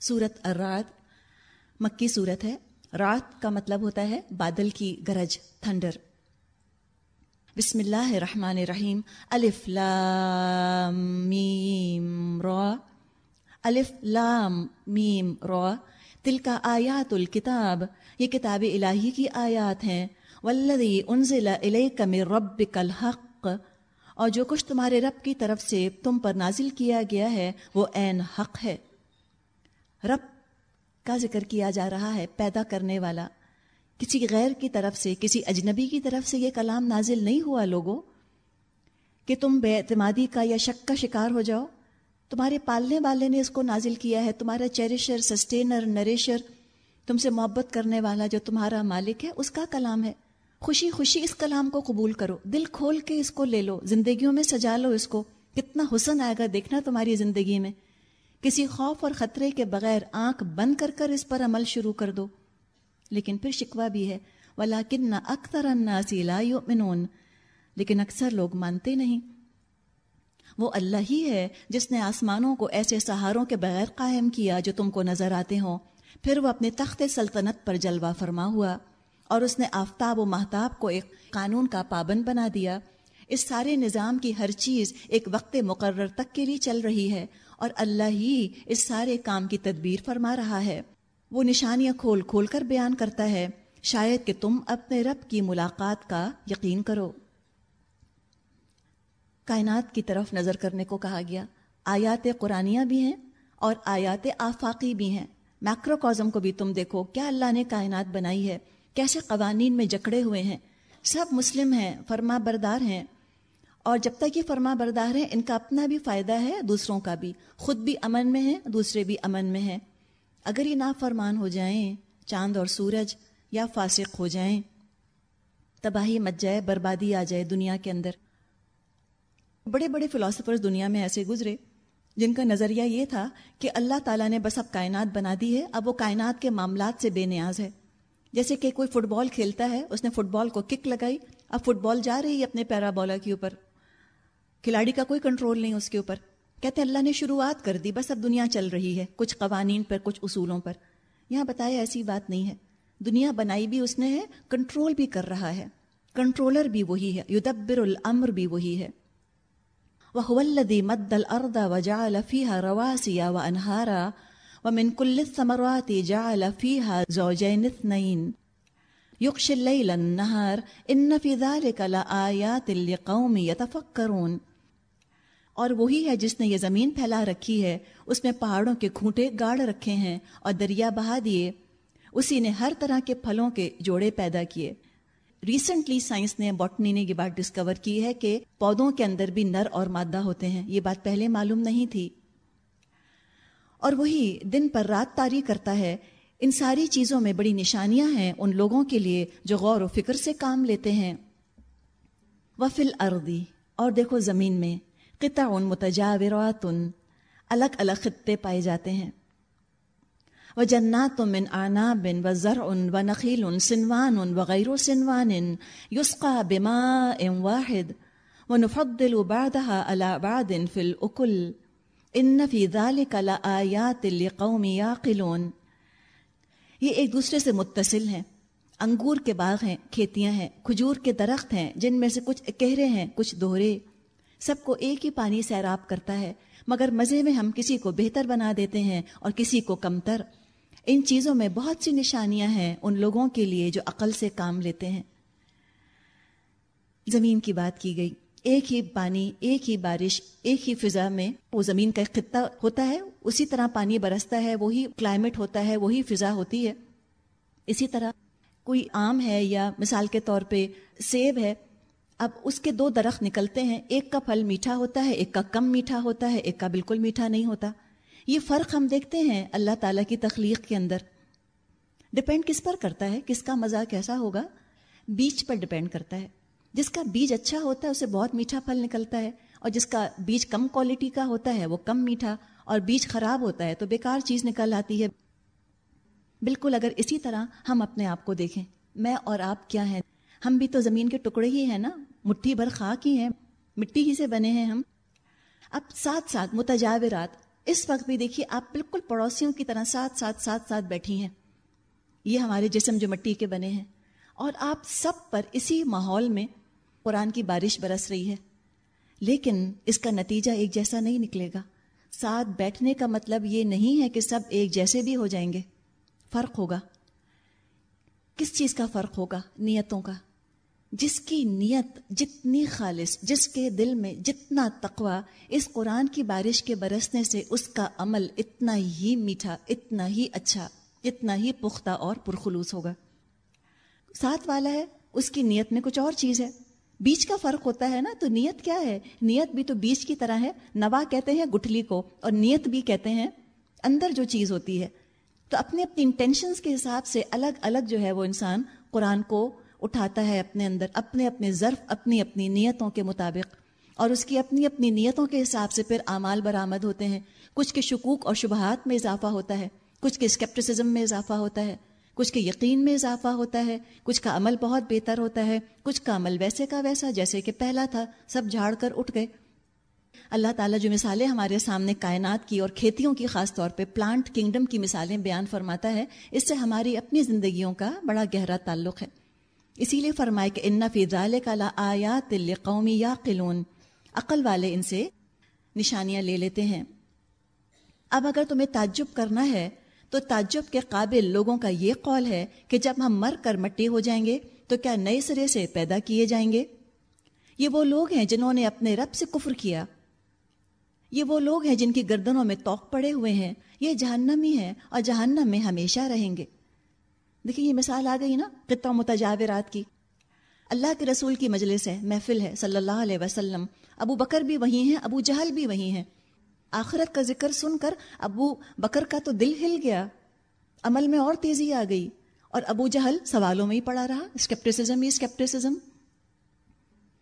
سورت الرات مکی صورت ہے۔ رات کا مطلب ہوتا ہے بادل کی گرج، تھنڈر۔ بسم اللہ الرحمن الرحیم، الف لام میم را۔ الف لام میم را۔ تل کا آیات الکتاب، یہ کتاب الہی کی آیات ہیں۔ ولدی انزل الیک من ربک الحق۔ اور جو کچھ تمہارے رب کی طرف سے تم پر نازل کیا گیا ہے، وہ عین حق ہے۔ رب کا ذکر کیا جا رہا ہے پیدا کرنے والا۔ کسی غیر کی طرف سے، کسی اجنبی کی طرف سے یہ کلام نازل نہیں ہوا لوگوں کہ تم بے اعتمادی کا یا شک کا شکار ہو جاؤ۔ تمہارے پالنے والے نے اس کو نازل کیا ہے، تمہارا چیریشر، سسٹینر، نریشر، تم سے محبت کرنے والا جو تمہارا مالک ہے، اس کا کلام ہے۔ خوشی خوشی اس کلام کو قبول کرو۔ دل کھول کے اس کو لے لو۔ زندگیوں میں سجا لو اس کو۔ کتنا حسن آئے گا دیکھنا تمہاری زندگی میں۔ کسی خوف اور خطرے کے بغیر آنکھ بند کر کر اس پر عمل شروع کر دو۔ لیکن پھر شکوہ بھی ہے۔ ولاکن اکثر الناس لا یؤمنون لیکن اکثر لوگ مانتے نہیں۔ وہ اللہ ہی ہے جس نے آسمانوں کو ایسے سہاروں کے بغیر قائم کیا جو تم کو نظر آتے ہوں۔ پھر وہ اپنے تخت سلطنت پر جلوہ فرما ہوا اور اس نے آفتاب و محتاب کو ایک قانون کا پابند بنا دیا۔ اس سارے نظام کی ہر چیز ایک وقت مقرر تک کے لیے چل رہی ہے اور اللہ ہی اس سارے کام کی تدبیر فرما رہا ہے۔ وہ نشانیاں کھول کھول کر بیان کرتا ہے۔ شاید کہ تم اپنے رب کی ملاقات کا یقین کرو۔ کائنات کی طرف نظر کرنے کو کہا گیا۔ آیات قرآنیاں بھی ہیں اور آیات آفاقی بھی ہیں۔ میکرو کازم کو بھی تم دیکھو۔ کیا اللہ نے کائنات بنائی ہے؟ کیسے قوانین میں جکڑے ہوئے ہیں؟ سب مسلم ہیں، فرما بردار ہیں۔ اور جب تک یہ فرما بردار ہیں، ان کا اپنا بھی فائدہ ہے، دوسروں کا بھی۔ خود بھی امن میں ہیں، دوسرے بھی امن میں ہیں۔ اگر یہ نافرمان ہو جائیں، چاند اور سورج، یا فاسق ہو جائیں، تباہی مچ جائے، بربادی آ جائے دنیا کے اندر۔ بڑے بڑے فلاسفرز دنیا میں ایسے گزرے، جن کا نظریہ یہ تھا کہ اللہ تعالیٰ نے بس اب کائنات بنا دی ہے، اب وہ کائنات کے معاملات سے بے نیاز ہے۔ جیسے کہ کوئی فٹ بال کھیلتا ہے، اس نے فٹ بال کو کک لگائی، اب فٹ بال جا رہی ہے اپنے پیرا بالر کے اوپر۔ کھلاڑی کا کوئی کنٹرول نہیں اس کے اوپر۔ کہتے اللہ نے شروعات کر دی، بس اب دنیا چل رہی ہے، کچھ قوانین پر، کچھ اصولوں پر۔ یہاں بتایا ایسی بات نہیں ہے۔ دنیا بنائی بھی اس نے ہے، کنٹرول بھی کر رہا ہے۔ کنٹرولر بھی وہی ہے، یدبر الامر بھی وہی ہے۔ وہ الدی مد الرد و جا لفیح رواسیا و انہارا و من کل ثمراتی جا لفیح زوجین اثنین یقش اللیل النہار ان فی ذالک لآیات لقوم یتفکرون اور وہی ہے جس نے یہ زمین پھیلا رکھی ہے، اس میں پہاڑوں کے کھوٹے گاڑ رکھے ہیں اور دریا بہا دیے۔ اسی نے ہر طرح کے پھلوں کے جوڑے پیدا کیے۔ ریسنٹلی سائنس نے باٹنی نے یہ بات ڈسکور کی ہے کہ پودوں کے اندر بھی نر اور مادہ ہوتے ہیں۔ یہ بات پہلے معلوم نہیں تھی۔ اور وہی دن پر رات تاری کرتا ہے۔ ان ساری چیزوں میں بڑی نشانیاں ہیں ان لوگوں کے لیے جو غور و فکر سے کام لیتے ہیں۔ وفل اردی اور دیکھو زمین میں۔ قطع متجاورات الگ الگ خطے پائے جاتے ہیں۔ وہ جنات من آنا بن و ذر ان و نقیل ان سنوان ان وغیر و سنوان یسقا بما ام واحد و نفدل بعدها على بعد في الأكل ان فی ذلك لآیات لقوم یاقلون۔ یہ ایک دوسرے سے متصل ہیں۔ انگور کے باغ ہیں، کھیتیاں ہیں، کھجور کے درخت ہیں، جن میں سے کچھ گہرے ہیں، کچھ دوہرے۔ سب کو ایک ہی پانی سیراب کرتا ہے، مگر مزے میں ہم کسی کو بہتر بنا دیتے ہیں اور کسی کو کمتر۔ ان چیزوں میں بہت سی نشانیاں ہیں ان لوگوں کے لیے جو عقل سے کام لیتے ہیں۔ زمین کی بات کی گئی۔ ایک ہی پانی، ایک ہی بارش، ایک ہی فضا میں وہ زمین کا خطہ ہوتا ہے، اسی طرح پانی برستا ہے، وہی کلائمیٹ ہوتا ہے، وہی فضا ہوتی ہے۔ اسی طرح کوئی آم ہے یا مثال کے طور پہ سیب ہے اب اس کے دو درخت نکلتے ہیں، ایک کا پھل میٹھا ہوتا ہے، ایک کا کم میٹھا ہوتا ہے، ایک کا بالکل میٹھا نہیں ہوتا۔ یہ فرق ہم دیکھتے ہیں اللہ تعالیٰ کی تخلیق کے اندر۔ ڈپینڈ کس پر کرتا ہے، کس کا مزہ کیسا ہوگا؟ بیج پر ڈپینڈ کرتا ہے۔ جس کا بیج اچھا ہوتا ہے، اسے بہت میٹھا پھل نکلتا ہے۔ اور جس کا بیج کم کوالٹی کا ہوتا ہے، وہ کم میٹھا اور بیج خراب ہوتا ہے، تو بیکار چیز نکل آتی ہے۔ بالکل اگر اسی طرح ہم اپنے آپ کو دیکھیں، میں اور آپ کیا ہیں؟ ہم بھی تو زمین کے ٹکڑے ہی ہیں نا۔ مٹھی بھر خاک ہی ہیں، مٹی ہی سے بنے ہیں ہم۔ اب ساتھ ساتھ متجاورات، اس وقت بھی دیکھیے آپ بالکل پڑوسیوں کی طرح ساتھ ساتھ ساتھ ساتھ بیٹھی ہیں۔ یہ ہمارے جسم جو مٹی کے بنے ہیں۔ اور آپ سب پر اسی ماحول میں قرآن کی بارش برس رہی ہے۔ لیکن اس کا نتیجہ ایک جیسا نہیں نکلے گا۔ ساتھ بیٹھنے کا مطلب یہ نہیں ہے کہ سب ایک جیسے بھی ہو جائیں گے۔ فرق ہوگا۔ کس چیز کا فرق ہوگا؟ نیتوں کا۔ جس کی نیت جتنی خالص، جس کے دل میں جتنا تقوا اس قرآن کی بارش کے برسنے سے اس کا عمل اتنا ہی میٹھا، اتنا ہی اچھا اتنا ہی پختہ اور پرخلوص ہوگا۔ ساتھ والا ہے، اس کی نیت میں کچھ اور چیز ہے۔ بیچ کا فرق ہوتا ہے نا، تو نیت کیا ہے؟ نیت بھی تو بیچ کی طرح ہے۔ نوا کہتے ہیں گٹھلی کو اور نیت بھی کہتے ہیں اندر جو چیز ہوتی ہے۔ تو اپنے اپنی انٹینشنس کے حساب سے الگ الگ جو ہے وہ انسان قرآن کو اٹھاتا ہے اپنے اندر، اپنے اپنے ظرف، اپنی اپنی نیتوں کے مطابق۔ اور اس کی اپنی اپنی نیتوں کے حساب سے پھر اعمال برآمد ہوتے ہیں۔ کچھ کے شکوک اور شبہات میں اضافہ ہوتا ہے، کچھ کے اسکیپٹسزم میں اضافہ ہوتا ہے، کچھ کے یقین میں اضافہ ہوتا ہے۔ کچھ کا عمل بہت بہتر ہوتا ہے، کچھ کا عمل ویسے کا ویسا، جیسے کہ پہلا تھا، سب جھاڑ کر اٹھ گئے۔ اللہ تعالیٰ جو مثالیں ہمارے سامنے کائنات کی اور کھیتیوں کی، خاص طور پہ پلانٹ کنگڈم کی مثالیں بیان فرماتا ہے، اس سے ہماری اپنی زندگیوں کا بڑا گہرا تعلق ہے۔ اسی لیے فرمائے کہ ان فی کا آیا تل قومی یا قلون عقل والے ان سے نشانیاں لے لیتے ہیں۔ اب اگر تمہیں تعجب کرنا ہے، تو تعجب کے قابل لوگوں کا یہ قول ہے کہ جب ہم مر کر مٹی ہو جائیں گے، تو کیا نئے سرے سے پیدا کیے جائیں گے؟ یہ وہ لوگ ہیں جنہوں نے اپنے رب سے کفر کیا۔ یہ وہ لوگ ہیں جن کی گردنوں میں توق پڑے ہوئے ہیں۔ یہ جہنمی ہیں اور جہنم میں ہمیشہ رہیں گے۔ دیکھیں یہ مثال آ گئی نا قطع متجاورات کی۔ اللہ کے رسول کی مجلس ہے، محفل ہے، صلی اللہ علیہ وسلم۔ ابو بکر بھی وہی ہیں، ابو جہل بھی وہی ہیں۔ آخرت کا ذکر سن کر ابو بکر کا تو دل ہل گیا۔ عمل میں اور تیزی آ گئی۔ اور ابو جہل سوالوں میں ہی پڑا رہا اسکیپٹسزم ہی اسکیپٹسزم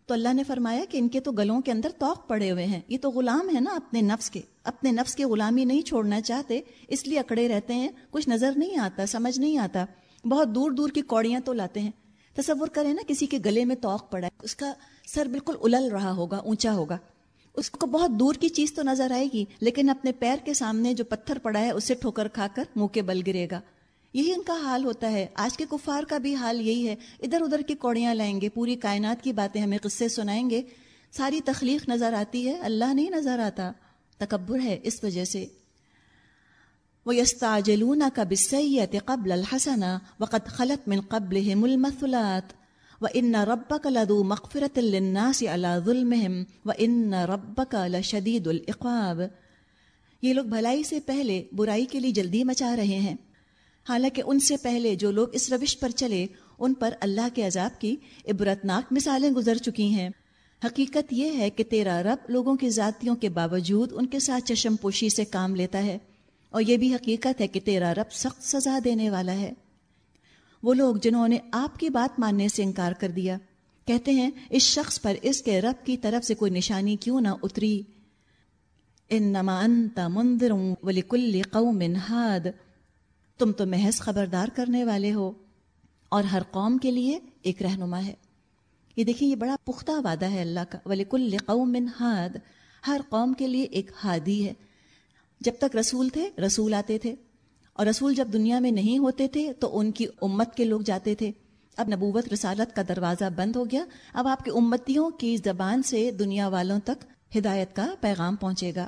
تو اللہ نے فرمایا کہ ان کے تو گلوں کے اندر توق پڑے ہوئے ہیں۔ یہ تو غلام ہے نا اپنے نفس کے۔ اپنے نفس کے غلامی نہیں چھوڑنا چاہتے، اس لیے اکڑے رہتے ہیں۔ کچھ نظر نہیں آتا، سمجھ نہیں آتا۔ بہت دور دور کی کوڑیاں تو لاتے ہیں۔ تصور کریں نا کسی کے گلے میں توق پڑا ہے، اس کا سر بالکل الل رہا ہوگا، اونچا ہوگا۔ اس کو بہت دور کی چیز تو نظر آئے گی، لیکن اپنے پیر کے سامنے جو پتھر پڑا ہے، اسے ٹھوکر کھا کر منہ کے بل گرے گا۔ یہی ان کا حال ہوتا ہے۔ آج کے کفار کا بھی حال یہی ہے۔ ادھر ادھر کی کوڑیاں لائیں گے، پوری کائنات کی باتیں ہمیں قصے سنائیں گے۔ ساری تخلیق نظر آتی ہے، اللہ نہیں نظر آتا۔ تکبر ہے اس وجہ سے۔ وہ یستا جلون کا بسیت قبل الحسن وقت خلط من قبل المثلات و ان رب کا لدو مغفرت الناس اللہ ظلم و ان یہ لوگ بھلائی سے پہلے برائی کے لیے جلدی مچا رہے ہیں۔ حالانکہ ان سے پہلے جو لوگ اس روش پر چلے، ان پر اللہ کے عذاب کی عبرتناک مثالیں گزر چکی ہیں۔ حقیقت یہ ہے کہ تیرا رب لوگوں کی ذاتیوں کے باوجود ان کے ساتھ چشم پوشی سے کام لیتا ہے۔ اور یہ بھی حقیقت ہے کہ تیرا رب سخت سزا دینے والا ہے۔ وہ لوگ جنہوں نے آپ کی بات ماننے سے انکار کر دیا، کہتے ہیں، اس شخص پر اس کے رب کی طرف سے کوئی نشانی کیوں نہ اتری۔ انما انت منذر ولکل قوم ہاد تم تو محض خبردار کرنے والے ہو اور ہر قوم کے لیے ایک رہنما ہے۔ یہ دیکھیں یہ بڑا پختہ وعدہ ہے اللہ کا۔ ولیکل قوم ہاد ہر قوم کے لیے ایک ہادی ہے۔ جب تک رسول تھے، رسول آتے تھے۔ اور رسول جب دنیا میں نہیں ہوتے تھے، تو ان کی امت کے لوگ جاتے تھے۔ اب نبوت رسالت کا دروازہ بند ہو گیا۔ اب آپ کے امتیوں کی زبان سے دنیا والوں تک ہدایت کا پیغام پہنچے گا۔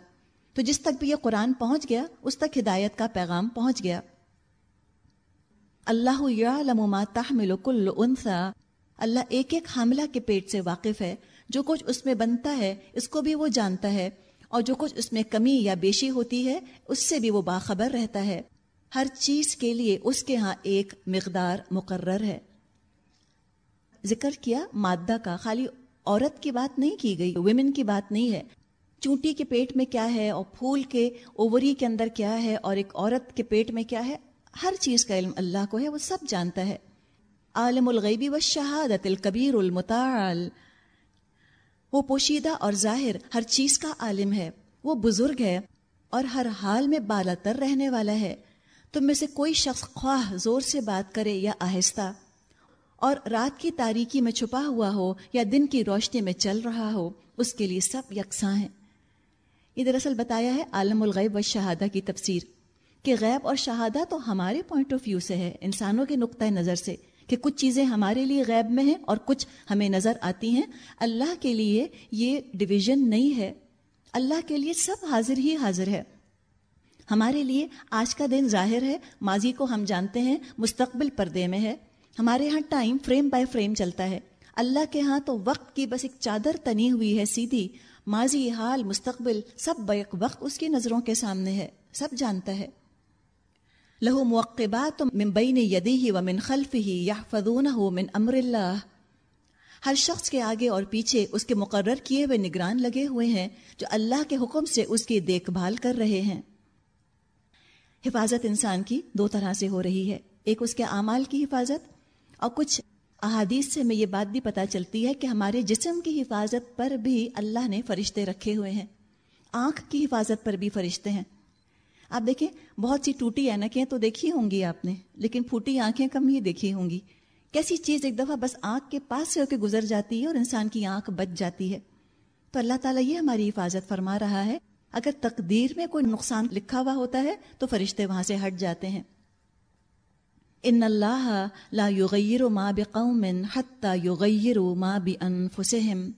تو جس تک بھی یہ قرآن پہنچ گیا، اس تک ہدایت کا پیغام پہنچ گیا۔ اللہ ما تحمل کل انثى اللہ ایک ایک حاملہ کے پیٹ سے واقف ہے۔ جو کچھ اس میں بنتا ہے، اس کو بھی وہ جانتا ہے۔ اور جو کچھ اس میں کمی یا بیشی ہوتی ہے، اس سے بھی وہ باخبر رہتا ہے۔ ہر چیز کے لیے اس کے ہاں ایک مقدار مقرر ہے۔ ذکر کیا، مادہ کا خالی عورت کی بات نہیں کی گئی ویمن کی بات نہیں ہے۔ چونٹی کے پیٹ میں کیا ہے اور پھول کے اووری کے اندر کیا ہے اور ایک عورت کے پیٹ میں کیا ہے، ہر چیز کا علم اللہ کو ہے، وہ سب جانتا ہے۔ عالم الغیبی و شہادت الکبیر المتعال۔ وہ پوشیدہ اور ظاہر ہر چیز کا عالم ہے، وہ بزرگ ہے اور ہر حال میں بالا تر رہنے والا ہے۔ تم میں سے کوئی شخص خواہ زور سے بات کرے یا آہستہ اور رات کی تاریکی میں چھپا ہوا ہو یا دن کی روشنی میں چل رہا ہو، اس کے لیے سب یکساں ہیں۔ یہ دراصل بتایا ہے عالم الغیب و شہادہ کی تفسیر کہ غیب اور شہادہ تو ہمارے پوائنٹ آف ویو سے ہے، انسانوں کے نقطۂ نظر سے۔ کہ کچھ چیزیں ہمارے لیے غیب میں ہیں اور کچھ ہمیں نظر آتی ہیں۔ اللہ کے لیے یہ ڈویژن نہیں ہے۔ اللہ کے لیے سب حاضر ہی حاضر ہے۔ ہمارے لیے آج کا دن ظاہر ہے۔ ماضی کو ہم جانتے ہیں۔ مستقبل پردے میں ہے۔ ہمارے ہاں ٹائم فریم بائی فریم چلتا ہے۔ اللہ کے ہاں تو وقت کی بس ایک چادر تنی ہوئی ہے سیدھی۔ ماضی، حال، مستقبل، سب بیک وقت اس کی نظروں کے سامنے ہے۔ سب جانتا ہے۔ لہو موقبات من بین یدیہ و من خلفہ یحفظونہ من امر اللہ۔ ہر شخص کے آگے اور پیچھے اس کے مقرر کیے ہوئے نگران لگے ہوئے ہیں جو اللہ کے حکم سے اس کی دیکھ بھال کر رہے ہیں۔ حفاظت انسان کی دو طرح سے ہو رہی ہے۔ ایک اس کے اعمال کی حفاظت اور کچھ احادیث سے میں یہ بات بھی پتہ چلتی ہے کہ ہمارے جسم کی حفاظت پر بھی اللہ نے فرشتے رکھے ہوئے ہیں۔ آنکھ کی حفاظت پر بھی فرشتے ہیں۔ آپ دیکھیں، بہت سی ٹوٹی اینکیں تو دیکھی ہوں گی آپ نے، لیکن پھوٹی آنکھیں کم ہی دیکھی ہوں گی۔ کیسی چیز ایک دفعہ بس آنکھ کے پاس سے ہو کے گزر جاتی ہے اور انسان کی آنکھ بچ جاتی ہے۔ تو اللہ تعالیٰ یہ ہماری حفاظت فرما رہا ہے، اگر تقدیر میں کوئی نقصان لکھا ہوا ہوتا ہے تو فرشتے وہاں سے ہٹ جاتے ہیں۔ ان اللہ لا یغیر ما بقوم حتی یغیر ما بانفسهم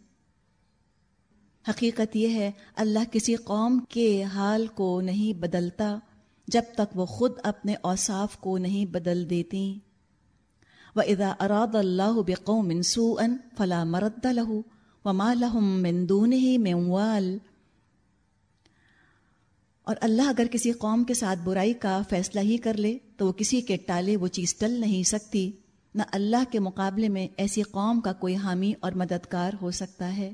حقیقت یہ ہے، اللہ کسی قوم کے حال کو نہیں بدلتا جب تک وہ خود اپنے اوصاف کو نہیں بدل دیتی۔ وَإِذَا أَرَادَ اللَّهُ بِقَوْمٍ سُوءًا فَلَا مَرَدَّ لَهُ وَمَا لَهُم مِّن دُونِهِ مِن وَالٍ۔ اور اللہ اگر کسی قوم کے ساتھ برائی کا فیصلہ ہی کر لے، تو وہ کسی کے ٹالے وہ چیز ٹل نہیں سکتی۔ نہ اللہ کے مقابلے میں ایسی قوم کا کوئی حامی اور مددگار ہو سکتا ہے۔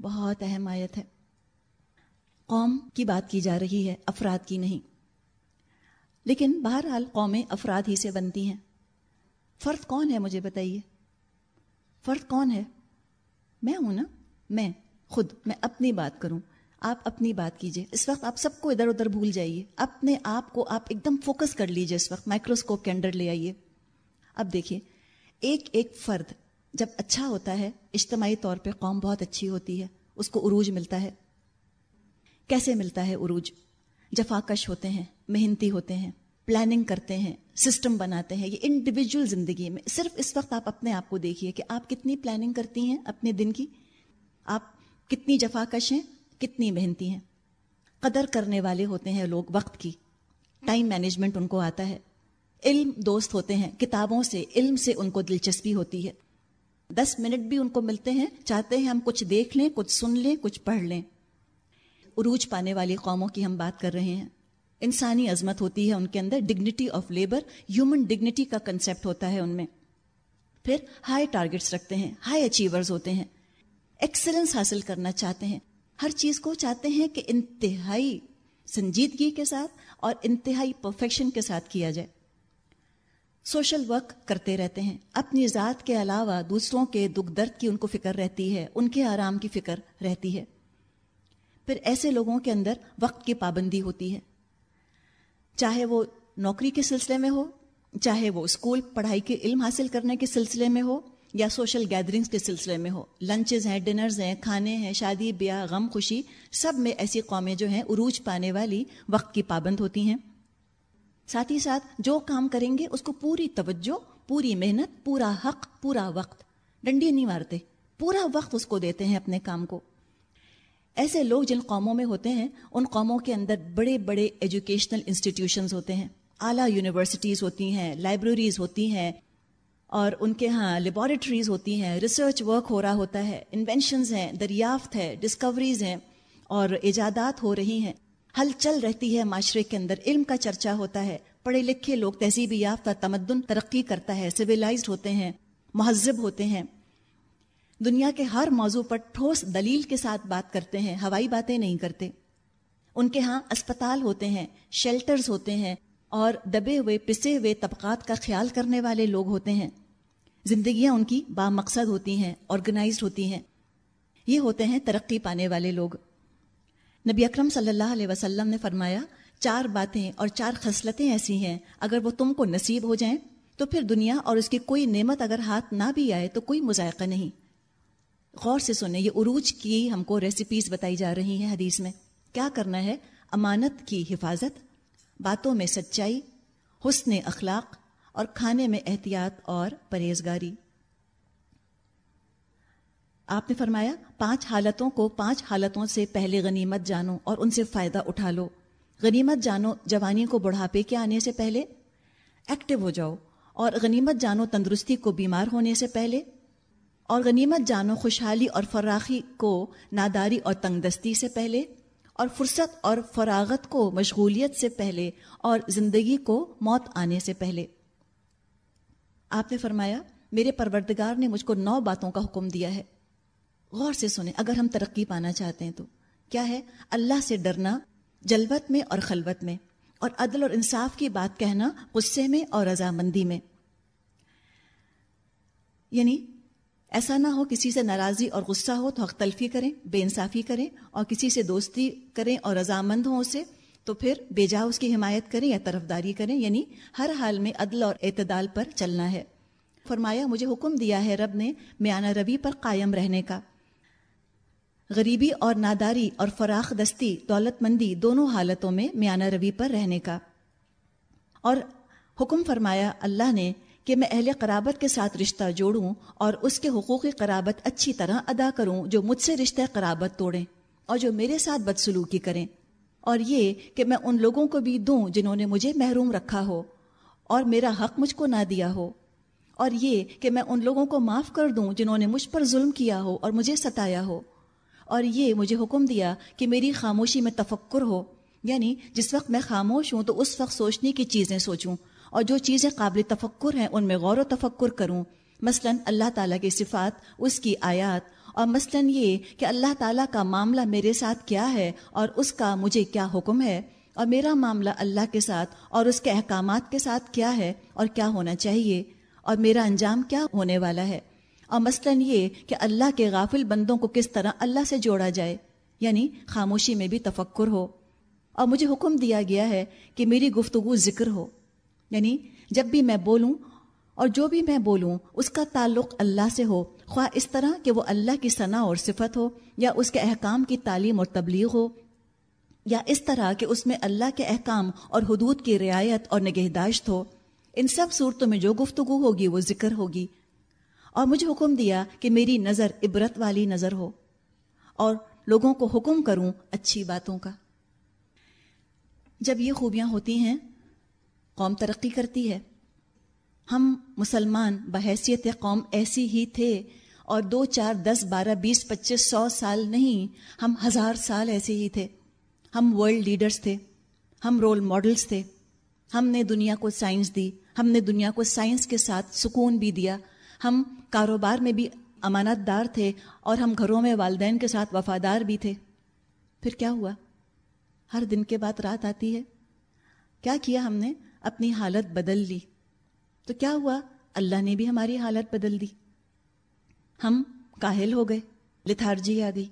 بہت اہم آیت ہے۔ قوم کی بات کی جا رہی ہے، افراد کی نہیں۔ لیکن بہرحال قومیں افراد ہی سے بنتی ہیں۔ فرد کون ہے مجھے بتائیے؟ فرد کون ہے؟ میں ہوں نا؟ میں، خود، میں اپنی بات کروں۔ آپ اپنی بات کیجیے اس وقت آپ سب کو ادھر ادھر بھول جائیے۔ اپنے آپ کو آپ ایک دم فوکس کر لیجیے اس وقت مائکروسکوپ کے انڈر لے آئیے۔ اب دیکھیے، ایک ایک فرد جب اچھا ہوتا ہے، اجتماعی طور پہ قوم بہت اچھی ہوتی ہے، اس کو عروج ملتا ہے۔ کیسے ملتا ہے عروج؟ جفاکش ہوتے ہیں، محنتی ہوتے ہیں پلاننگ کرتے ہیں سسٹم بناتے ہیں، یہ انڈیویجول زندگی میں صرف اس وقت آپ اپنے آپ کو دیکھیے کہ آپ کتنی پلاننگ کرتی ہیں اپنے دن کی۔ آپ کتنی جفاکش ہیں، کتنی محنتی ہیں۔ قدر کرنے والے ہوتے ہیں لوگ وقت کی۔ ٹائم مینجمنٹ ان کو آتا ہے۔ علم دوست ہوتے ہیں، کتابوں سے، علم سے ان کو دلچسپی ہوتی ہے۔ دس منٹ بھی ان کو ملتے ہیں، چاہتے ہیں ہم کچھ دیکھ لیں، کچھ سن لیں، کچھ پڑھ لیں۔ عروج پانے والی قوموں کی ہم بات کر رہے ہیں۔ انسانی عظمت ہوتی ہے ان کے اندر dignity of labour human dignity کا کنسیپٹ ہوتا ہے ان میں۔ پھر ہائی ٹارگیٹس رکھتے ہیں ہائی اچیورز ہوتے ہیں۔ ایکسلنس حاصل کرنا چاہتے ہیں۔ ہر چیز کو چاہتے ہیں کہ انتہائی سنجیدگی کے ساتھ اور انتہائی پرفیکشن کے ساتھ کیا جائے۔ سوشل ورک کرتے رہتے ہیں۔ اپنی ذات کے علاوہ دوسروں کے دکھ درد کی ان کو فکر رہتی ہے، ان کے آرام کی فکر رہتی ہے۔ پھر ایسے لوگوں کے اندر وقت کی پابندی ہوتی ہے۔ چاہے وہ نوکری کے سلسلے میں ہو، چاہے وہ اسکول پڑھائی کے علم حاصل کرنے کے سلسلے میں ہو یا سوشل گیدرنگس کے سلسلے میں ہو۔ لنچز ہیں، ڈنرز ہیں، کھانے ہیں، شادی، بیاہ، غم، خوشی، سب میں ایسی قومیں جو ہیں عروج پانے والی وقت کی پابند ہوتی ہیں۔ ساتھ ہی ساتھ جو کام کریں گے، اس کو پوری توجہ، پوری محنت، پورا حق، پورا وقت۔ ڈنڈی نہیں مارتے، پورا وقت اس کو دیتے ہیں اپنے کام کو۔ ایسے لوگ جن قوموں میں ہوتے ہیں، ان قوموں کے اندر بڑے بڑے ایجوکیشنل انسٹیٹیوشنز ہوتے ہیں۔ اعلیٰ یونیورسٹیز ہوتی ہیں لائبریریز ہوتی ہیں، اور ان کے ہاں لیبارٹریز ہوتی ہیں۔ ریسرچ ورک ہو رہا ہوتا ہے انوینشنز ہیں، دریافت ہے ڈسکوریز ہیں، اور ایجادات ہو رہی ہیں۔ حل چل رہتی ہے معاشرے کے اندر، علم کا چرچا ہوتا ہے۔ پڑھے لکھے لوگ تہذیبی یافتہ تمدن ترقی کرتا ہے سویلائزڈ ہوتے ہیں، مہذب ہوتے ہیں۔ دنیا کے ہر موضوع پر ٹھوس دلیل کے ساتھ بات کرتے ہیں، ہوائی باتیں نہیں کرتے۔ ان کے ہاں اسپتال ہوتے ہیں شیلٹرز ہوتے ہیں اور دبے ہوئے، پسے ہوئے طبقات کا خیال کرنے والے لوگ ہوتے ہیں۔ زندگیاں ان کی با مقصد ہوتی ہیں آرگنائزڈ ہوتی ہیں۔ یہ ہوتے ہیں ترقی پانے والے لوگ۔ نبی اکرم صلی اللہ علیہ وسلم نے فرمایا، چار باتیں اور چار خصلتیں ایسی ہیں، اگر وہ تم کو نصیب ہو جائیں، تو پھر دنیا اور اس کی کوئی نعمت اگر ہاتھ نہ بھی آئے تو کوئی مذائقہ نہیں۔ غور سے سنیں، یہ عروج کی ہم کو ریسیپیز بتائی جا رہی ہیں حدیث میں۔ کیا کرنا ہے؟ امانت کی حفاظت، باتوں میں سچائی، حسن اخلاق اور کھانے میں احتیاط اور پرہیزگاری۔ آپ نے فرمایا، پانچ حالتوں کو پانچ حالتوں سے پہلے غنیمت جانو اور ان سے فائدہ اٹھا لو۔ غنیمت جانو جوانی کو بڑھاپے کے آنے سے پہلے، ایکٹیو ہو جاؤ اور غنیمت جانو تندرستی کو بیمار ہونے سے پہلے، اور غنیمت جانو خوشحالی اور فراخی کو ناداری اور تنگ دستی سے پہلے، اور فرصت اور فراغت کو مشغولیت سے پہلے اور زندگی کو موت آنے سے پہلے۔ آپ نے فرمایا، میرے پروردگار نے مجھ کو نو باتوں کا حکم دیا ہے۔ غور سے سنیں، اگر ہم ترقی پانا چاہتے ہیں تو۔ کیا ہے؟ اللہ سے ڈرنا جلوت میں اور خلوت میں، اور عدل اور انصاف کی بات کہنا غصے میں اور رضامندی میں۔ یعنی ایسا نہ ہو کسی سے ناراضی اور غصہ ہو تو حق تلفی کریں، بے انصافی کریں، اور کسی سے دوستی کریں اور رضامند ہوں اسے، تو پھر بے جا اس کی حمایت کریں یا طرف داری کریں۔ یعنی ہر حال میں عدل اور اعتدال پر چلنا ہے۔ فرمایا، مجھے حکم دیا ہے رب نے میانہ روی پر قائم رہنے کا۔ غریبی اور ناداری اور فراخ دستی، دولت مندی دونوں حالتوں میں میانہ روی پر رہنے کا۔ اور حکم فرمایا، اللہ نے کہ میں اہل قرابت کے ساتھ رشتہ جوڑوں اور اس کے حقوقی قرابت اچھی طرح ادا کروں جو مجھ سے رشتہ قرابت توڑیں اور جو میرے ساتھ بدسلوکی کریں۔ اور یہ کہ میں ان لوگوں کو بھی دوں جنہوں نے مجھے محروم رکھا ہو اور میرا حق مجھ کو نہ دیا ہو۔ اور یہ کہ میں ان لوگوں کو معاف کر دوں جنہوں نے مجھ پر ظلم کیا ہو اور مجھے ستایا ہو۔ اور یہ مجھے حکم دیا کہ میری خاموشی میں تفکر ہو۔ یعنی جس وقت میں خاموش ہوں تو اس وقت سوچنے کی چیزیں سوچوں اور جو چیزیں قابل تفکر ہیں ان میں غور و تفکر کروں۔ مثلا اللہ تعالیٰ کی صفات، اس کی آیات اور مثلا یہ کہ اللہ تعالیٰ کا معاملہ میرے ساتھ کیا ہے اور اس کا مجھے کیا حکم ہے اور میرا معاملہ اللہ کے ساتھ اور اس کے احکامات کے ساتھ کیا ہے اور کیا ہونا چاہیے اور میرا انجام کیا ہونے والا ہے۔ اور مثلا یہ کہ اللہ کے غافل بندوں کو کس طرح اللہ سے جوڑا جائے یعنی خاموشی میں بھی تفکر ہو۔ اور مجھے حکم دیا گیا ہے کہ میری گفتگو ذکر ہو۔ یعنی جب بھی میں بولوں اور جو بھی میں بولوں، اس کا تعلق اللہ سے ہو، خواہ اس طرح کہ وہ اللہ کی ثنا اور صفت ہو یا اس کے احکام کی تعلیم اور تبلیغ ہو، یا اس طرح کہ اس میں اللہ کے احکام اور حدود کی رعایت اور نگہداشت ہو۔ ان سب صورتوں میں جو گفتگو ہوگی، وہ ذکر ہوگی۔ اور مجھے حکم دیا کہ میری نظر عبرت والی نظر ہو اور لوگوں کو حکم کروں اچھی باتوں کا۔ جب یہ خوبیاں ہوتی ہیں، قوم ترقی کرتی ہے۔ ہم مسلمان بحیثیت قوم ایسی ہی تھے اور دو چار دس بارہ بیس پچیس سو سال نہیں، ہم ہزار سال ایسے ہی تھے۔ ہم ورلڈ لیڈرز تھے۔ ہم رول ماڈلز تھے۔ ہم نے دنیا کو سائنس دی۔ ہم نے دنیا کو سائنس کے ساتھ سکون بھی دیا۔ ہم کاروبار میں بھی امانت دار تھے اور ہم گھروں میں والدین کے ساتھ وفادار بھی تھے۔ پھر کیا ہوا؟ ہر دن کے بعد رات آتی ہے۔ کیا کیا ہم نے؟ اپنی حالت بدل لی۔ تو کیا ہوا؟ اللہ نے بھی ہماری حالت بدل دی۔ ہم کاہل ہو گئے، لتھارجی آ گئی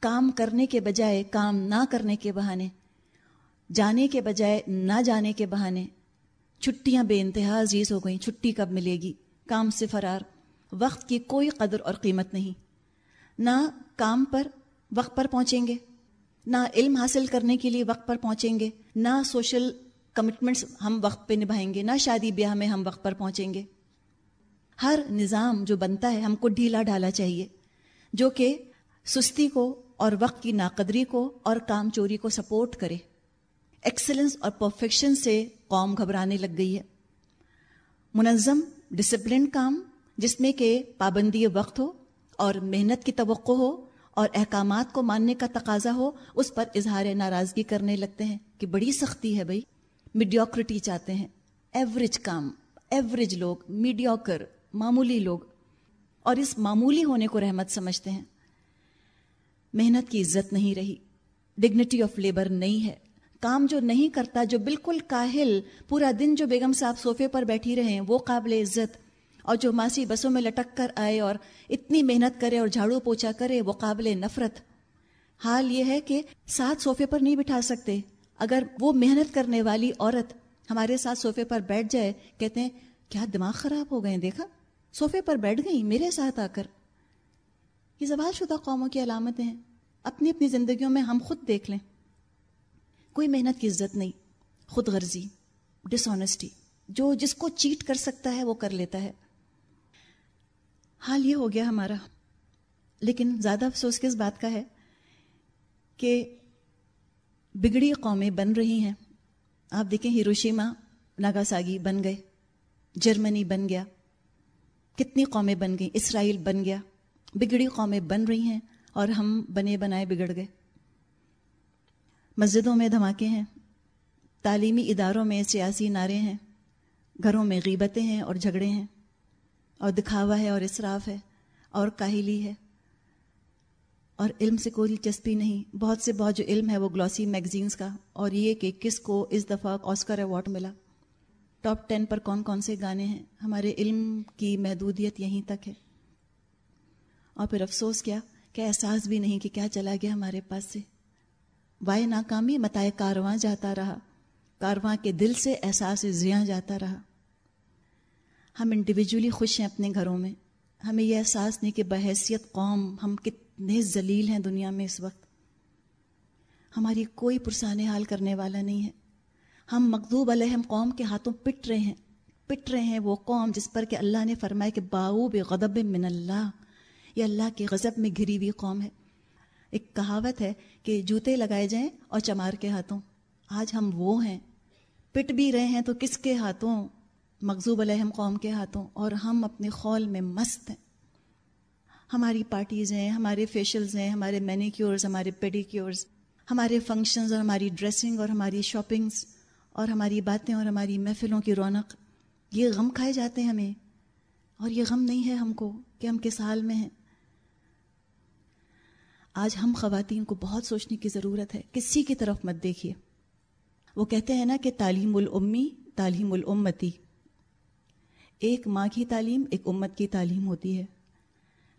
کام کرنے کے بجائے، کام نہ کرنے کے بہانے۔ جانے کے بجائے، نہ جانے کے بہانے۔ چھٹیاں بے انتہا عزیز ہو گئیں، چھٹی کب ملے گی؟ کام سے فرار، وقت کی کوئی قدر اور قیمت نہیں۔ نہ کام پر وقت پر پہنچیں گے، نہ علم حاصل کرنے کے لیے وقت پر پہنچیں گے، نہ سوشل کمٹمنٹس ہم وقت پہ نبھائیں گے، نہ شادی بیاہ میں ہم وقت پر پہنچیں گے۔ ہر نظام جو بنتا ہے، ہم کو ڈھیلا ڈالا چاہیے، جو کہ سستی کو اور وقت کی ناقدری کو اور کام چوری کو سپورٹ کرے۔ ایکسلنس اور پرفیکشن سے قوم گھبرانے لگ گئی ہے۔ منظم ڈسپلن کام، جس میں کہ پابندی وقت ہو اور محنت کی توقع ہو اور احکامات کو ماننے کا تقاضا ہو، اس پر اظہار ناراضگی کرنے لگتے ہیں کہ بڑی سختی ہے بھائی۔ میڈیوکرٹی چاہتے ہیں۔ ایوریج کام، ایوریج لوگ، میڈیوکر، معمولی لوگ۔ اور اس معمولی ہونے کو رحمت سمجھتے ہیں۔ محنت کی عزت نہیں رہی۔ ڈگنیٹی آف لیبر نہیں ہے۔ کام جو نہیں کرتا، جو بالکل کاہل، پورا دن جو بیگم صاحب صوفے پر بیٹھی رہے وہ قابل عزت۔ اور جو ماسی بسوں میں لٹک کر آئے اور اتنی محنت کرے اور جھاڑو پوچھا کرے، وہ قابل نفرت۔ حال یہ ہے کہ ساتھ صوفے پر نہیں بٹھا سکتے۔ اگر وہ محنت کرنے والی عورت ہمارے ساتھ صوفے پر بیٹھ جائے، کہتے ہیں، کیا دماغ خراب ہو گئے دیکھا، صوفے پر بیٹھ گئی، میرے ساتھ آ کر۔ یہ زوال شدہ قوموں کی علامتیں ہیں۔ اپنی اپنی زندگیوں میں ہم خود دیکھ لیں۔ کوئی محنت کی عزت نہیں، خود غرضی ڈس آنےسٹی جو جس کو چیٹ کر سکتا ہے وہ کر لیتا ہے۔ حال یہ ہو گیا ہمارا۔ لیکن زیادہ افسوس کس بات کا ہے کہ بگڑی قومیں بن رہی ہیں۔ آپ دیکھیں ہیروشیما، ناگاساگی بن گئے، جرمنی بن گیا۔ کتنی قومیں بن گئیں، اسرائیل بن گیا۔ بگڑی قومیں بن رہی ہیں اور ہم بنے بنائے بگڑ گئے۔ مسجدوں میں دھماکے ہیں، تعلیمی اداروں میں سیاسی نعرے ہیں، گھروں میں غیبتیں ہیں اور جھگڑے ہیں، اور دکھاوا ہے اور اسراف ہے، اور کاہلی ہے۔ اور علم سے کوئی دلچسپی نہیں، بہت سے بہت جو علم ہے وہ گلوسی میگزینس کا، اور یہ کہ کس کو اس دفعہ آسکر ایوارڈ ملا۔ ٹاپ ٹین پر کون کون سے گانے ہیں؟ ہمارے علم کی محدودیت یہیں تک ہے۔ اور پھر افسوس کیا کہ احساس بھی نہیں کہ کیا چلا گیا ہمارے پاس سے۔ وائے ناکامی متائے کارواں جاتا رہا۔ کارواں کے دل سے احساس زیاں جاتا رہا۔ ہم انڈیویجولی خوش ہیں اپنے گھروں میں۔ ہمیں یہ احساس نہیں کہ بحیثیت قوم ہم کتنے ذلیل ہیں دنیا میں اس وقت۔ ہماری کوئی پرسان حال کرنے والا نہیں ہے۔ ہم مقدوب علیہم قوم کے ہاتھوں پٹ رہے ہیں۔ پٹ رہے ہیں وہ قوم جس پر کہ اللہ نے فرمایا کہ باؤ بے غدب من اللہ۔ یہ اللہ کے غضب میں گھری ہوئی قوم ہے۔ ایک کہاوت ہے کہ جوتے لگائے جائیں اور چمار کے ہاتھوں۔ آج ہم وہ ہیں۔ پٹ بھی رہے ہیں تو کس کے ہاتھوں؟ مغزوب علیہم قوم کے ہاتھوں۔ اور ہم اپنے خول میں مست ہیں۔ ہماری پارٹیز ہیں، ہمارے فیشلز ہیں، ہمارے مینیکیورز ہمارے پیڈیکیورز ہمارے فنکشنز اور ہماری ڈریسنگ اور ہماری شاپنگز اور ہماری باتیں اور ہماری محفلوں کی رونق۔ یہ غم کھائے جاتے ہیں ہمیں۔ اور یہ غم نہیں ہے ہم کو کہ ہم کس حال میں ہیں۔ آج ہم خواتین کو بہت سوچنے کی ضرورت ہے، کسی کی طرف مت دیکھیے۔ وہ کہتے ہیں نا کہ تعلیم الامی، تعلیم الامتی۔ ایک ماں کی تعلیم، ایک امت کی تعلیم ہوتی ہے۔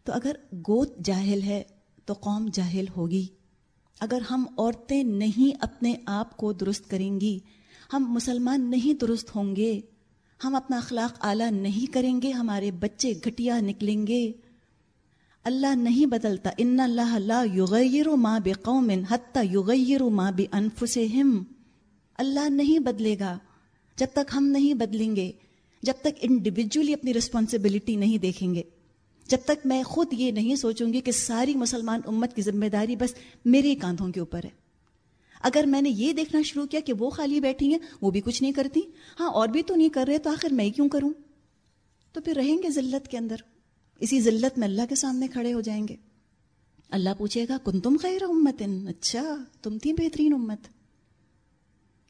تو اگر گوت جاہل ہے، تو قوم جاہل ہوگی۔ اگر ہم عورتیں نہیں اپنے آپ کو درست کریں گی، ہم مسلمان نہیں درست ہوں گے۔ ہم اپنا اخلاق اعلیٰ نہیں کریں گے، ہمارے بچے گھٹیا نکلیں گے۔ اللہ نہیں بدلتا۔ ان اللہ لا یغیر ما بقوم حتی یغیر ما بانفسہم اللہ نہیں بدلے گا۔ جب تک ہم نہیں بدلیں گے، جب تک انڈیویجولی اپنی رسپانسبلٹی نہیں دیکھیں گے۔ جب تک میں خود یہ نہیں سوچوں گی کہ ساری مسلمان امت کی ذمہ داری بس میرے کاندھوں کے اوپر ہے۔ اگر میں نے یہ دیکھنا شروع کیا کہ وہ خالی بیٹھی ہیں، وہ بھی کچھ نہیں کرتی۔ ہاں اور بھی تو نہیں کر رہے تو آخر میں کیوں کروں؟ تو پھر رہیں گے ذلت کے اندر۔ اسی ذلت میں اللہ کے سامنے کھڑے ہو جائیں گے۔ اللہ پوچھے گا، کن تم خیر امت اچھا تم تھی بہترین امت۔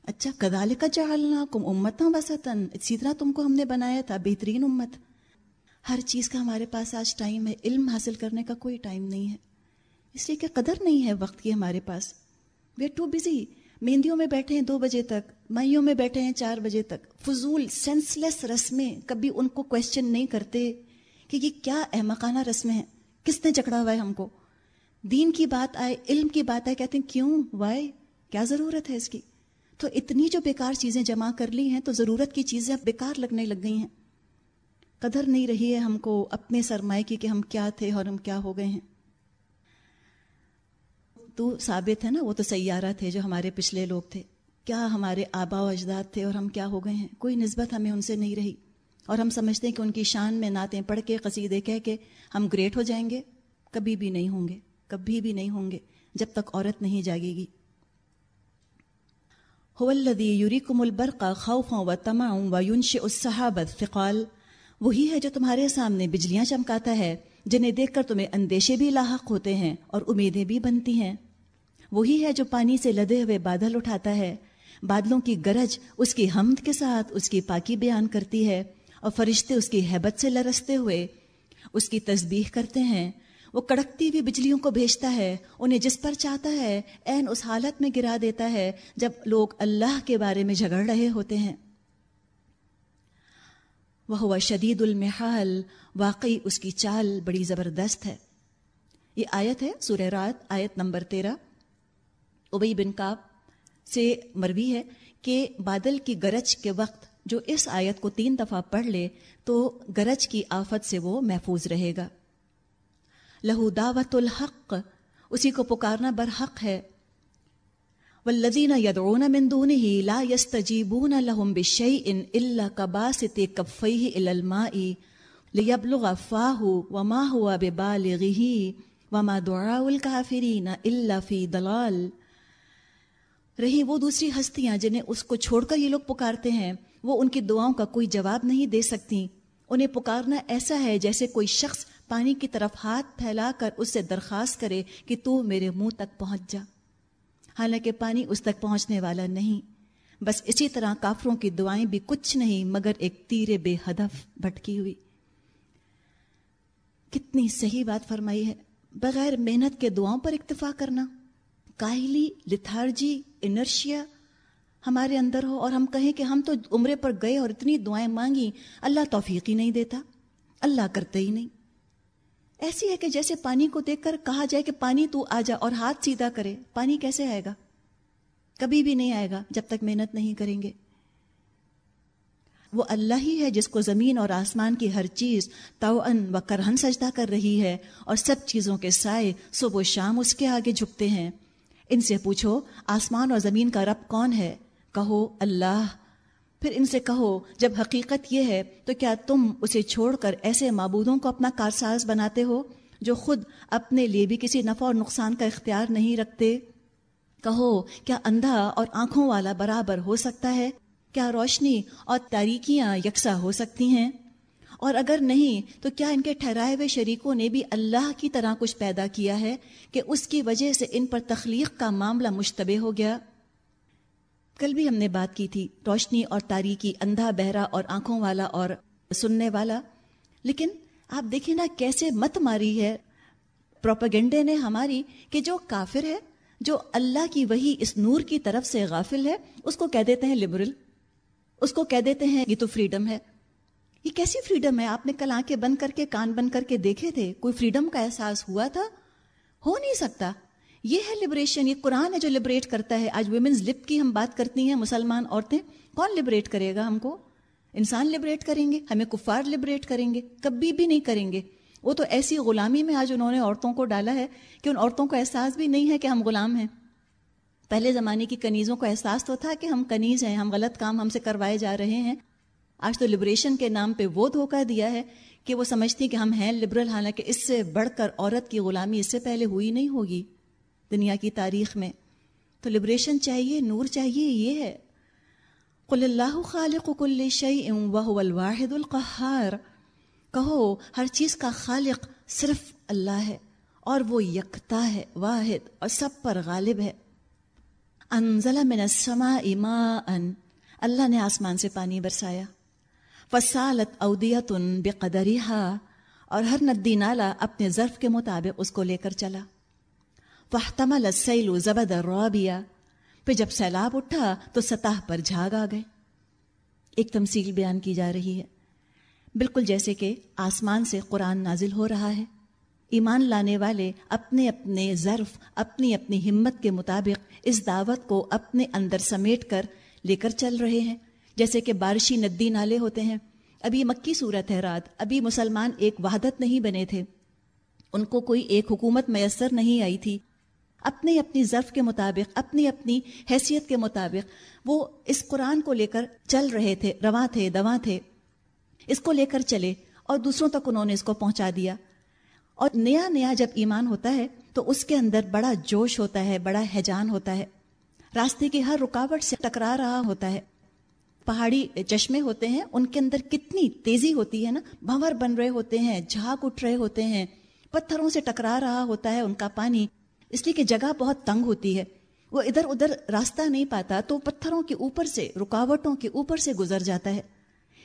اچھا کدال کا چاہلنا کم امت بسطن اسی طرح تم کو ہم نے بنایا تھا بہترین امت۔ ہر چیز کا ہمارے پاس آج ٹائم ہے، علم حاصل کرنے کا کوئی ٹائم نہیں ہے۔ اس لیے کہ قدر نہیں ہے وقت کی ہمارے پاس۔ وی ٹو بزی مہندیوں میں بیٹھے ہیں دو بجے تک، مائیوں میں بیٹھے ہیں چار بجے تک۔ فضول سینس لیس رسمیں کبھی ان کو کوشچن نہیں کرتے۔ کہ یہ کیا احمقانہ رسمیں ہیں؟ کس نے جکڑا ہوا ہے ہم کو؟ دین کی بات آئے، علم کی بات آئے، کہتے ہیں، کیوں؟ وائے کیا ضرورت ہے اس کی؟ تو اتنی جو بیکار چیزیں جمع کر لی ہیں، تو ضرورت کی چیزیں اب بیکار لگنے لگ گئی ہیں۔ قدر نہیں رہی ہے ہم کو اپنے سرمائے کی کہ ہم کیا تھے اور ہم کیا ہو گئے ہیں۔ تو ثابت ہے نا، وہ تو سیارہ تھے جو ہمارے پچھلے لوگ تھے۔ کیا ہمارے آبا و اجداد تھے اور ہم کیا ہو گئے ہیں؟ کوئی نسبت ہمیں ان سے نہیں رہی۔ اور ہم سمجھتے ہیں کہ ان کی شان میں نعتیں پڑھ کے قصیدے کہہ کے ہم گریٹ ہو جائیں گے، کبھی بھی نہیں ہوں گے، کبھی بھی نہیں ہوں گے جب تک عورت نہیں جاگے گی۔ یوری کم البرقا خوف و تماؤں و یونش الصحابت فقال وہی ہے جو تمہارے سامنے بجلیاں چمکاتا ہے، جنہیں دیکھ کر تمہیں اندیشے بھی لاحق ہوتے ہیں اور امیدیں بھی بنتی ہیں۔ وہی ہے جو پانی سے لدے ہوئے بادل اٹھاتا ہے، بادلوں کی گرج اس کی حمد کے ساتھ اس کی پاکی بیان کرتی ہے۔ اور فرشتے اس کی حیبت سے لرستے ہوئے اس کی تسبیح کرتے ہیں۔ وہ کڑکتی ہوئی بجلیوں کو بھیجتا ہے، انہیں جس پر چاہتا ہے این اس حالت میں گرا دیتا ہے جب لوگ اللہ کے بارے میں جھگڑ رہے ہوتے ہیں۔ وہ ہوا شدید المحال، واقعی اس کی چال بڑی زبردست ہے۔ یہ آیت ہے سورہ رات آیت نمبر تیرہ۔ ابئی بن کاب سے مروی ہے کہ بادل کی گرج کے وقت جو اس آیت کو تین دفعہ پڑھ لے تو گرج کی آفت سے وہ محفوظ رہے گا۔ لہو دعوت الحق، اسی کو پکارنا برحق ہے۔ والذین یدعون من دونه لا يستجیبون لهم بشیء الا کباسط کفیه الى الماء لیبلغ فاہ وما هو ببالغه وما دعاء الكافرین الا فی ضلال۔ رہی وہ دوسری ہستیاں جنہیں اس کو چھوڑ کر یہ لوگ پکارتے ہیں۔ وہ ان کی دعاؤں کا کوئی جواب نہیں دے سکتی۔ انہیں پکارنا ایسا ہے جیسے کوئی شخص پانی کی طرف ہاتھ پھیلا کر اس سے درخواست کرے کہ تو میرے منہ تک پہنچ جا۔ حالانکہ پانی اس تک پہنچنے والا نہیں۔ بس اسی طرح کافروں کی دعائیں بھی کچھ نہیں، مگر ایک تیر بے ہدف بھٹکی ہوئی۔ کتنی صحیح بات فرمائی ہے۔ بغیر محنت کے دعاؤں پر اکتفا کرنا۔ کاہلی، لتھارجی، انرشیا ہمارے اندر ہو اور ہم کہیں کہ ہم تو عمرے پر گئے اور اتنی دعائیں مانگی اللہ توفیق ہی نہیں دیتا، اللہ کرتے ہی نہیں۔ ایسی ہے کہ جیسے پانی کو دیکھ کر کہا جائے کہ پانی تو آ جا اور ہاتھ سیدھا کرے، پانی کیسے آئے گا؟ کبھی بھی نہیں آئے گا جب تک محنت نہیں کریں گے۔ وہ اللہ ہی ہے جس کو زمین اور آسمان کی ہر چیز تو و کرہن سجدہ کر رہی ہے اور سب چیزوں کے سائے صبح و شام اس کے آگے جھکتے ہیں۔ ان سے پوچھو، آسمان اور زمین کا رب کون ہے؟ کہو اللہ۔ پھر ان سے کہو، جب حقیقت یہ ہے، تو کیا تم اسے چھوڑ کر ایسے معبودوں کو اپنا کارساز بناتے ہو، جو خود اپنے لیے بھی کسی نفع اور نقصان کا اختیار نہیں رکھتے؟ کہو، کیا اندھا اور آنکھوں والا برابر ہو سکتا ہے؟ کیا روشنی اور تاریکیاں یکساں ہو سکتی ہیں؟ اور اگر نہیں، تو کیا ان کے ٹھہرائے ہوئے شریکوں نے بھی اللہ کی طرح کچھ پیدا کیا ہے کہ اس کی وجہ سے ان پر تخلیق کا معاملہ مشتبہ ہو گیا؟ کل بھی ہم نے بات کی تھی روشنی اور تاریکی اندھا بہرا اور آنکھوں والا اور سننے والا۔ لیکن آپ دیکھیں نا کیسے مت ماری ہے۔ پروپگنڈے نے ہماری کہ جو کافر ہے، جو اللہ کی وہی اس نور کی طرف سے غافل ہے، اس کو کہہ دیتے ہیں لبرل اس کو کہہ دیتے ہیں یہ تو فریڈم ہے۔ یہ کیسی فریڈم ہے؟ آپ نے کل آنکھیں بند کر کے، کان بند کر کے دیکھے تھے۔ کوئی فریڈم کا احساس ہوا تھا؟ ہو نہیں سکتا۔ یہ ہے لبریشن یہ قرآن ہے جو لبریٹ کرتا ہے. آج ویمنز لپ کی ہم بات کرتی ہیں مسلمان عورتیں. کون لبریٹ کرے گا ہم کو؟ انسان لبریٹ کریں گے؟ ہمیں کفار لبریٹ کریں گے؟ کبھی بھی نہیں کریں گے. وہ تو ایسی غلامی میں آج انہوں نے عورتوں کو ڈالا ہے کہ ان عورتوں کو احساس بھی نہیں ہے کہ ہم غلام ہیں. پہلے زمانے کی کنیزوں کو احساس تو تھا کہ ہم کنیز ہیں، ہم غلط کام ہم سے کروائے جا رہے ہیں. آج تو لبریشن کے نام پہ وہ دھوکہ دیا ہے کہ وہ سمجھتی کہ ہم ہیں لبرل حالانکہ اس سے بڑھ کر عورت کی غلامی اس سے پہلے ہوئی نہیں ہوگی. دنیا کی تاریخ میں۔ تو لبریشن چاہیے، نور چاہیے، یہ ہے۔ قل اللہ خالق کل شعی وهو الواحد القہار کہو، ہر چیز کا خالق صرف اللہ ہے اور وہ یکتا ہے، واحد اور سب پر غالب ہے۔ انزل من السماء ماء۔ اللہ نے آسمان سے پانی برسایا۔ فسالت اودیت بقدرها۔ اور ہر ندی نالا اپنے ظرف کے مطابق اس کو لے کر چلا۔ فاحتمل السیل زبد الرابیہ پھر جب سیلاب اٹھا تو سطح پر جھاگ آ گئے۔ ایک تمثیل بیان کی جا رہی ہے۔ بالکل جیسے کہ آسمان سے قرآن نازل ہو رہا ہے۔ ایمان لانے والے اپنے اپنے ظرف، اپنی اپنی ہمت کے مطابق اس دعوت کو اپنے اندر سمیٹ کر لے کر چل رہے ہیں۔ جیسے کہ بارشی ندی نالے ہوتے ہیں۔ ابھی مکی صورت ہے رات۔ ابھی مسلمان ایک وحدت نہیں بنے تھے۔ ان کو کوئی ایک حکومت میسر نہیں آئی تھی۔ اپنی اپنی ظرف کے مطابق، اپنی اپنی حیثیت کے مطابق وہ اس قرآن کو لے کر چل رہے تھے، رواں تھے، دواں تھے۔ اس کو لے کر چلے اور دوسروں تک انہوں نے اس کو پہنچا دیا۔ اور نیا نیا جب ایمان ہوتا ہے تو اس کے اندر بڑا جوش ہوتا ہے، بڑا حیجان ہوتا ہے۔ راستے کی ہر رکاوٹ سے ٹکرا رہا ہوتا ہے۔ پہاڑی چشمے ہوتے ہیں، ان کے اندر کتنی تیزی ہوتی ہے نا۔ بھنور بن رہے ہوتے ہیں، جھاگ اٹھ رہے ہوتے ہیں۔ پتھروں سے ٹکرا رہا ہوتا ہے، ان کا پانی اس لیے کہ جگہ بہت تنگ ہوتی ہے۔ وہ ادھر ادھر راستہ نہیں پاتا تو پتھروں کے اوپر سے، رکاوٹوں کے اوپر سے گزر جاتا ہے۔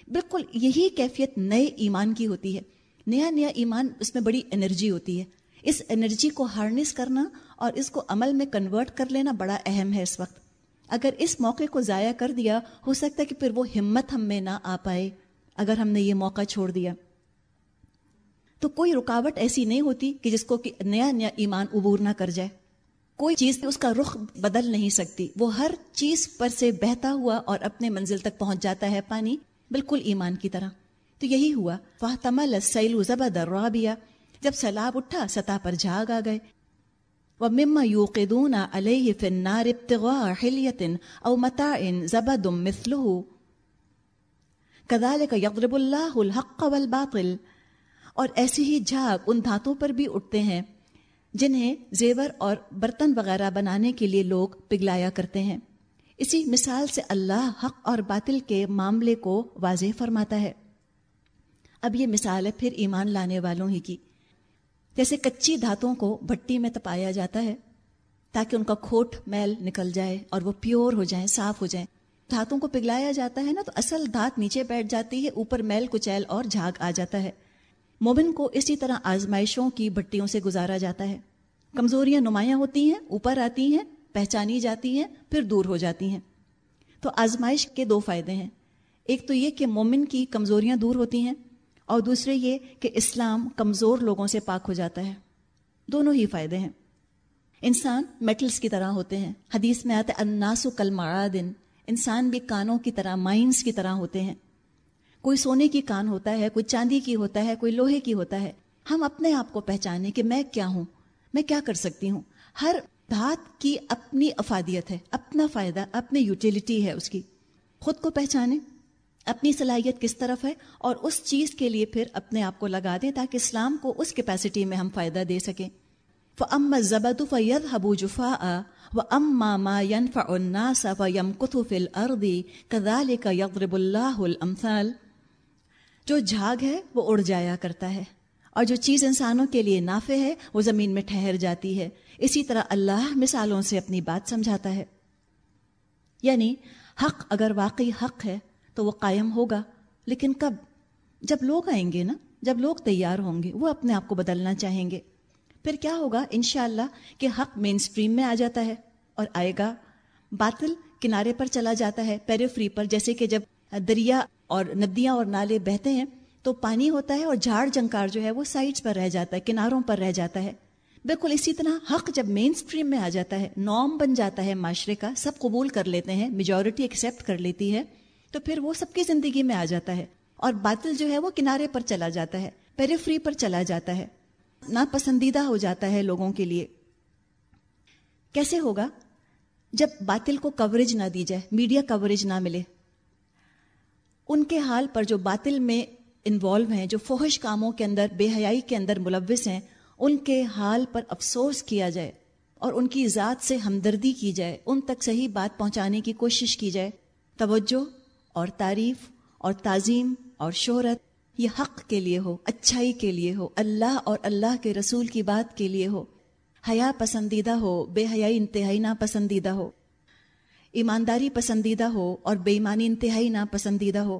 بالکل یہی کیفیت نئے ایمان کی ہوتی ہے۔ نیا نیا ایمان اس میں بڑی انرجی ہوتی ہے۔ اس انرجی کو ہارنس کرنا اور اس کو عمل میں کنورٹ کر لینا بڑا اہم ہے اس وقت۔ اگر اس موقع کو ضائع کر دیا، ہو سکتا ہے کہ پھر وہ ہمت ہم میں نہ آ پائے۔ اگر ہم نے یہ موقع چھوڑ دیا۔ تو کوئی رکاوٹ ایسی نہیں ہوتی کہ جس کو کہ نیا نیا ایمان عبور نہ کر جائے۔ کوئی چیز اس کا رخ بدل نہیں سکتی۔ وہ ہر چیز پر سے بہتا ہوا اور اپنے منزل تک پہنچ جاتا ہے پانی بالکل ایمان کی طرح۔ تو یہی ہوا۔ فاطمہ لسیل زبد الرابیہ۔ جب سیلاب اٹھا، سطح پر جھاگ آ گئے۔ وہ مما یوقدون علیہ فنار ابتغاء حلیت او متاع زبد مثلہ۔ کذالک یضرب اللہ الحق والباطل۔ اور ایسی ہی جھاگ ان دھاتوں پر بھی اٹھتے ہیں، جنہیں زیور اور برتن وغیرہ بنانے کے لیے لوگ پگلایا کرتے ہیں۔ اسی مثال سے اللہ حق اور باطل کے معاملے کو واضح فرماتا ہے۔ اب یہ مثال ہے پھر ایمان لانے والوں ہی کی۔ جیسے کچی دھاتوں کو بھٹی میں تپایا جاتا ہے، تاکہ ان کا کھوٹ میل نکل جائے اور وہ پیور ہو جائیں، صاف ہو جائیں۔ دھاتوں کو پگلایا جاتا ہے نا، تو اصل دھات نیچے بیٹھ جاتی ہے، اوپر میل، کچیل اور جھاگ آ جاتا ہے۔ مومن کو اسی طرح آزمائشوں کی بھٹیوں سے گزارا جاتا ہے۔ کمزوریاں نمایاں ہوتی ہیں، اوپر آتی ہیں، پہچانی جاتی ہیں، پھر دور ہو جاتی ہیں۔ تو آزمائش کے دو فائدے ہیں۔ ایک تو یہ کہ مومن کی کمزوریاں دور ہوتی ہیں اور دوسرے یہ کہ اسلام کمزور لوگوں سے پاک ہو جاتا ہے۔ دونوں ہی فائدے ہیں۔ انسان میٹلز کی طرح ہوتے ہیں۔ حدیث میں آتا ہے اناس و کل دن انسان بھی کانوں کی طرح مائنس کی طرح ہوتے ہیں۔ کوئی سونے کی کان ہوتا ہے، کوئی چاندی کی ہوتا ہے، کوئی لوہے کی ہوتا ہے۔ ہم اپنے آپ کو پہچانے کہ میں کیا ہوں، میں کیا کر سکتی ہوں۔ ہر دھات کی اپنی افادیت ہے، اپنا فائدہ، اپنی یوٹیلیٹی ہے اس کی۔ خود کو پہچانے اپنی صلاحیت کس طرف ہے اور اس چیز کے لیے پھر اپنے آپ کو لگا دیں تاکہ اسلام کو اس کیپیسٹی میں ہم فائدہ دے سکیں۔ ام زبد فید حبو جفا و ام ماما ین فناسا و یم کتفل اردی کدال کا یغرب اللہ المثال جو جھاگ ہے وہ اڑ جایا کرتا ہے اور جو چیز انسانوں کے لیے نافع ہے وہ زمین میں ٹھہر جاتی ہے۔ اسی طرح اللہ مثالوں سے اپنی بات سمجھاتا ہے۔ یعنی حق اگر واقعی حق ہے تو وہ قائم ہوگا، لیکن کب؟ جب لوگ آئیں گے نا، جب لوگ تیار ہوں گے، وہ اپنے آپ کو بدلنا چاہیں گے۔ پھر کیا ہوگا؟ انشاءاللہ کہ حق مین سٹریم میں آ جاتا ہے اور آئے گا باطل کنارے پر چلا جاتا ہے پیریفری پر، جیسے کہ جب دریا اور ندیاں اور نالے بہتے ہیں تو پانی ہوتا ہے اور جھاڑ جنکار جو ہے وہ سائڈس پر رہ جاتا ہے، کناروں پر رہ جاتا ہے۔ بالکل اسی طرح حق جب مین سٹریم میں آ جاتا ہے نام بن جاتا ہے معاشرے کا، سب قبول کر لیتے ہیں میجورٹی ایکسیپٹ کر لیتی ہے، تو پھر وہ سب کی زندگی میں آ جاتا ہے۔ اور باطل جو ہے وہ کنارے پر چلا جاتا ہے پیریفری پر چلا جاتا ہے۔ ناپسندیدہ ہو جاتا ہے لوگوں کے لیے۔ کیسے ہوگا؟ جب باطل کو کوریج نہ دی جائے میڈیا کوریج نہ ملے۔ ان کے حال پر جو باطل میں انوالو ہیں، جو فوہش کاموں کے اندر، بے حیائی کے اندر ملوث ہیں، ان کے حال پر افسوس کیا جائے اور ان کی ذات سے ہمدردی کی جائے، ان تک صحیح بات پہنچانے کی کوشش کی جائے، توجہ اور تعریف اور تعظیم اور شہرت، یہ حق کے لیے ہو، اچھائی کے لیے ہو، اللہ اور اللہ کے رسول کی بات کے لیے ہو، حیا پسندیدہ ہو، بے حیائی انتہائی ناپسندیدہ ہو۔ ایمانداری پسندیدہ ہو اور بے ایمانی انتہائی ناپسندیدہ ہو،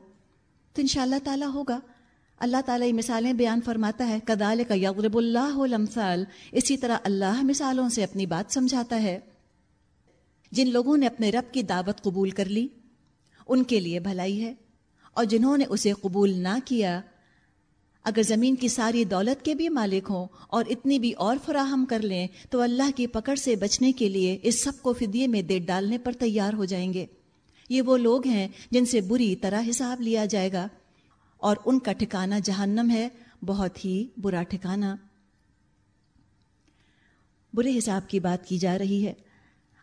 تو ان شاء اللہ تعالیٰ ہوگا۔ اللہ تعالیٰ یہ مثالیں بیان فرماتا ہے۔ کدال کا یغرب اللہ لمثال اسی طرح اللہ مثالوں سے اپنی بات سمجھاتا ہے۔ جن لوگوں نے اپنے رب کی دعوت قبول کر لی، ان کے لیے بھلائی ہے۔ اور جنہوں نے اسے قبول نہ کیا اگر زمین کی ساری دولت کے بھی مالک ہوں اور اتنی بھی اور فراہم کر لیں، تو اللہ کی پکڑ سے بچنے کے لیے اس سب کو فدیے میں دے ڈالنے پر تیار ہو جائیں گے۔ یہ وہ لوگ ہیں جن سے بری طرح حساب لیا جائے گا۔ اور ان کا ٹھکانہ جہنم ہے، بہت ہی برا ٹھکانہ۔ برے حساب کی بات کی جا رہی ہے۔